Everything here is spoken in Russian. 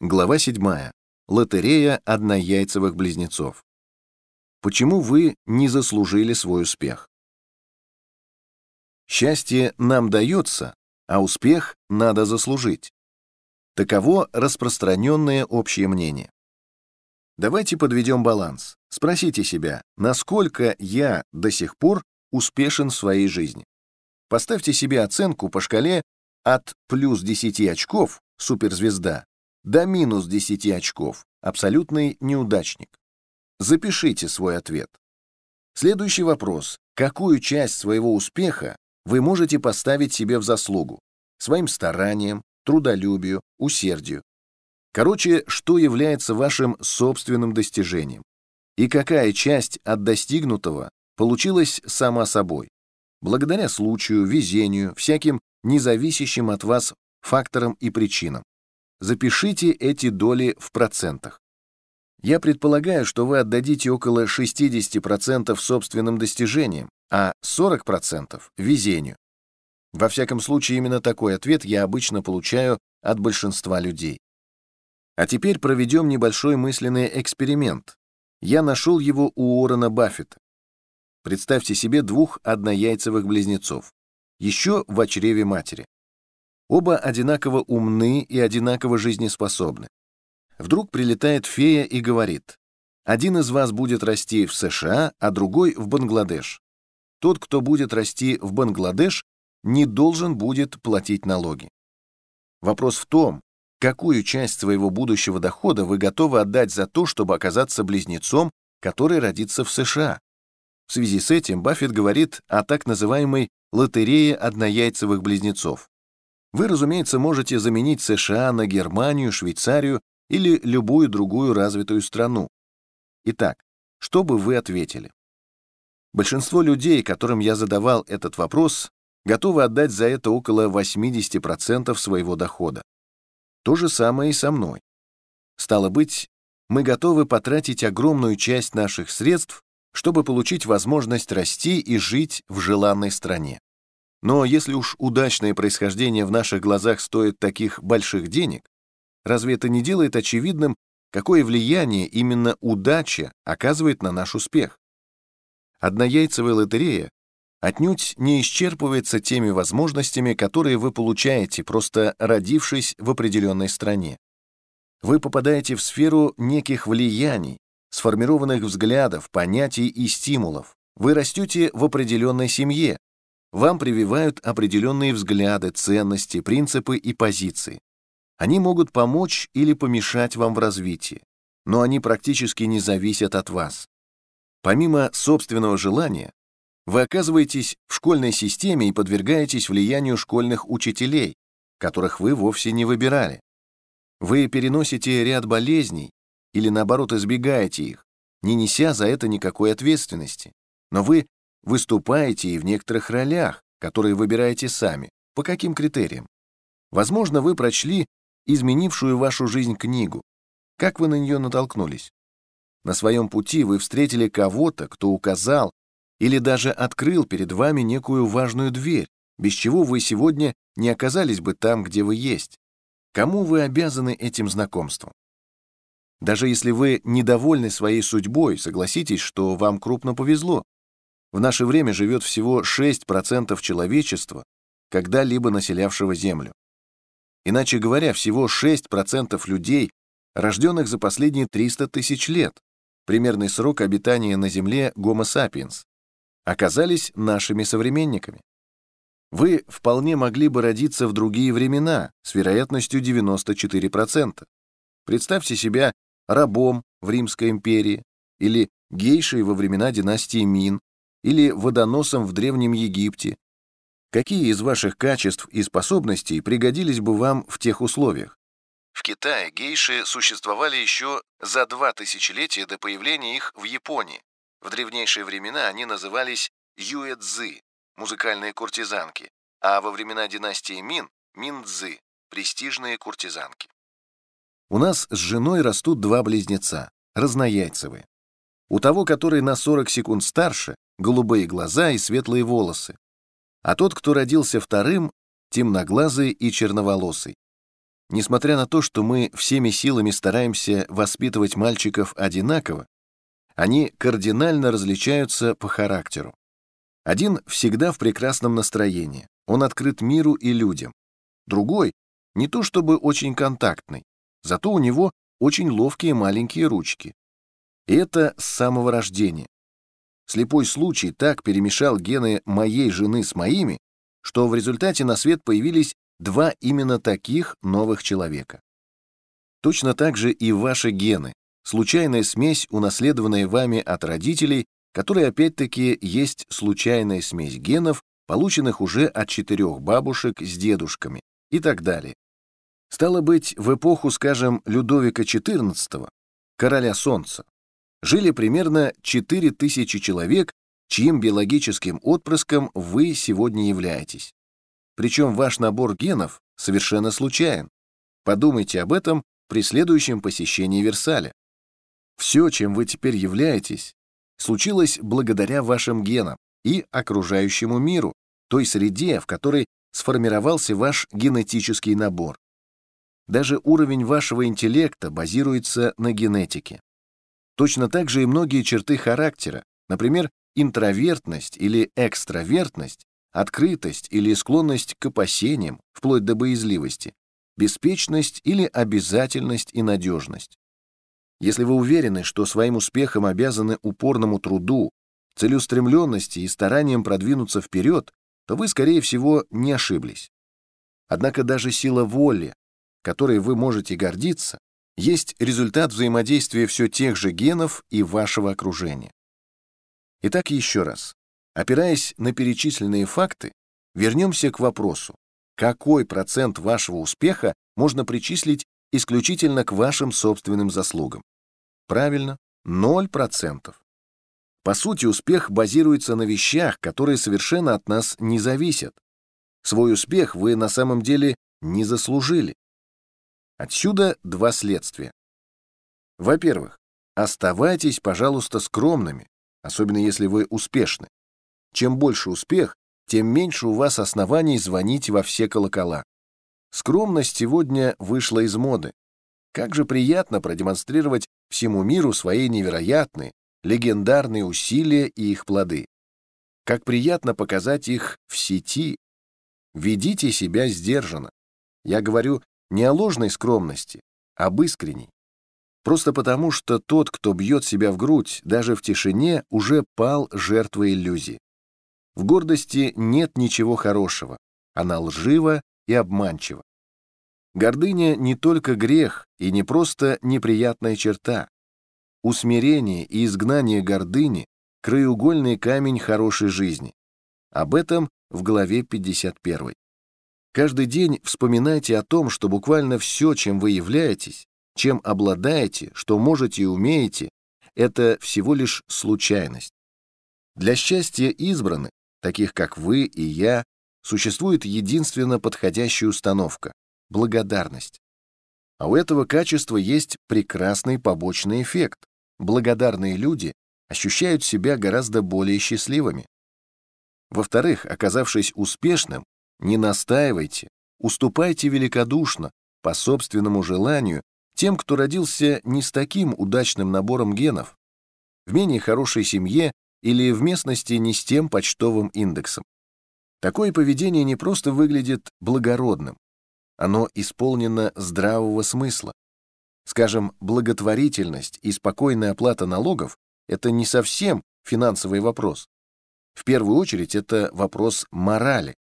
Глава 7. Лотерея однояйцевых близнецов. Почему вы не заслужили свой успех? Счастье нам дается, а успех надо заслужить. Таково распространенное общее мнение. Давайте подведем баланс. Спросите себя, насколько я до сих пор успешен в своей жизни. Поставьте себе оценку по шкале от плюс 10 очков, суперзвезда, до минус 10 очков. Абсолютный неудачник. Запишите свой ответ. Следующий вопрос. Какую часть своего успеха вы можете поставить себе в заслугу? Своим старанием, трудолюбию, усердию. Короче, что является вашим собственным достижением? И какая часть от достигнутого получилась сама собой? Благодаря случаю, везению, всяким независящим от вас факторам и причинам. Запишите эти доли в процентах. Я предполагаю, что вы отдадите около 60% собственным достижениям, а 40% — везению. Во всяком случае, именно такой ответ я обычно получаю от большинства людей. А теперь проведем небольшой мысленный эксперимент. Я нашел его у Уоррена Баффета. Представьте себе двух однояйцевых близнецов, еще в чреве матери. Оба одинаково умны и одинаково жизнеспособны. Вдруг прилетает фея и говорит, один из вас будет расти в США, а другой в Бангладеш. Тот, кто будет расти в Бангладеш, не должен будет платить налоги. Вопрос в том, какую часть своего будущего дохода вы готовы отдать за то, чтобы оказаться близнецом, который родится в США. В связи с этим Баффет говорит о так называемой лотерее однояйцевых близнецов. Вы, разумеется, можете заменить США на Германию, Швейцарию или любую другую развитую страну. Итак, что бы вы ответили? Большинство людей, которым я задавал этот вопрос, готовы отдать за это около 80% своего дохода. То же самое и со мной. Стало быть, мы готовы потратить огромную часть наших средств, чтобы получить возможность расти и жить в желанной стране. Но если уж удачное происхождение в наших глазах стоит таких больших денег, разве это не делает очевидным, какое влияние именно удача оказывает на наш успех? Однояйцевая лотерея отнюдь не исчерпывается теми возможностями, которые вы получаете, просто родившись в определенной стране. Вы попадаете в сферу неких влияний, сформированных взглядов, понятий и стимулов. Вы растете в определенной семье, вам прививают определенные взгляды, ценности, принципы и позиции. Они могут помочь или помешать вам в развитии, но они практически не зависят от вас. Помимо собственного желания, вы оказываетесь в школьной системе и подвергаетесь влиянию школьных учителей, которых вы вовсе не выбирали. Вы переносите ряд болезней или, наоборот, избегаете их, не неся за это никакой ответственности. Но вы выступаете и в некоторых ролях, которые выбираете сами. По каким критериям? Возможно, вы прочли изменившую вашу жизнь книгу. Как вы на нее натолкнулись? На своем пути вы встретили кого-то, кто указал или даже открыл перед вами некую важную дверь, без чего вы сегодня не оказались бы там, где вы есть. Кому вы обязаны этим знакомством? Даже если вы недовольны своей судьбой, согласитесь, что вам крупно повезло. В наше время живет всего 6% человечества, когда-либо населявшего Землю. Иначе говоря, всего 6% людей, рожденных за последние 300 тысяч лет, примерный срок обитания на Земле Homo sapiens, оказались нашими современниками. Вы вполне могли бы родиться в другие времена с вероятностью 94%. Представьте себя рабом в Римской империи или гейшей во времена династии Мин или водоносом в Древнем Египте. Какие из ваших качеств и способностей пригодились бы вам в тех условиях? В Китае гейши существовали еще за два тысячелетия до появления их в Японии. В древнейшие времена они назывались юэцзы, музыкальные куртизанки, а во времена династии Мин – минцзы, престижные куртизанки. У нас с женой растут два близнеца, разнояйцевые. У того, который на 40 секунд старше, голубые глаза и светлые волосы. А тот, кто родился вторым, темноглазый и черноволосый. несмотря на то, что мы всеми силами стараемся воспитывать мальчиков одинаково, они кардинально различаются по характеру. Один всегда в прекрасном настроении, он открыт миру и людям. Другой не то чтобы очень контактный, зато у него очень ловкие маленькие ручки. И это с самого рождения. Слепой случай так перемешал гены моей жены с моими, что в результате на свет появились два именно таких новых человека. Точно так же и ваши гены, случайная смесь, унаследованная вами от родителей, которая опять-таки есть случайная смесь генов, полученных уже от четырех бабушек с дедушками и так далее. Стало быть, в эпоху, скажем, Людовика XIV, короля Солнца, жили примерно 4000 человек, чьим биологическим отпрыском вы сегодня являетесь. Причем ваш набор генов совершенно случайен. Подумайте об этом при следующем посещении Версаля. Все, чем вы теперь являетесь, случилось благодаря вашим генам и окружающему миру, той среде, в которой сформировался ваш генетический набор. Даже уровень вашего интеллекта базируется на генетике. Точно так же и многие черты характера, например, интровертность или экстравертность, открытость или склонность к опасениям, вплоть до боязливости, беспечность или обязательность и надежность. Если вы уверены, что своим успехом обязаны упорному труду, целеустремленности и стараниям продвинуться вперед, то вы, скорее всего, не ошиблись. Однако даже сила воли, которой вы можете гордиться, есть результат взаимодействия все тех же генов и вашего окружения. Итак, еще раз. Опираясь на перечисленные факты, вернемся к вопросу, какой процент вашего успеха можно причислить исключительно к вашим собственным заслугам. Правильно, 0%. По сути, успех базируется на вещах, которые совершенно от нас не зависят. Свой успех вы на самом деле не заслужили. Отсюда два следствия. Во-первых, оставайтесь, пожалуйста, скромными, особенно если вы успешны. Чем больше успех, тем меньше у вас оснований звонить во все колокола. Скромность сегодня вышла из моды. Как же приятно продемонстрировать всему миру свои невероятные, легендарные усилия и их плоды. Как приятно показать их в сети. Ведите себя сдержанно. Я говорю не о ложной скромности, об искренней. Просто потому, что тот, кто бьет себя в грудь, даже в тишине, уже пал жертвой иллюзии. В гордости нет ничего хорошего. Она лжива и обманчива. Гордыня не только грех и не просто неприятная черта. Усмирение и изгнание гордыни — краеугольный камень хорошей жизни. Об этом в главе 51. Каждый день вспоминайте о том, что буквально все, чем вы являетесь, чем обладаете, что можете и умеете, это всего лишь случайность. Для счастья избранных, таких как вы и я, существует единственно подходящая установка благодарность. А у этого качества есть прекрасный побочный эффект. Благодарные люди ощущают себя гораздо более счастливыми. Во-вторых, оказавшись успешным, не настаивайте, уступайте великодушно, по собственному желанию, тем, кто родился не с таким удачным набором генов, в менее хорошей семье или в местности не с тем почтовым индексом. Такое поведение не просто выглядит благородным, оно исполнено здравого смысла. Скажем, благотворительность и спокойная оплата налогов — это не совсем финансовый вопрос. В первую очередь это вопрос морали.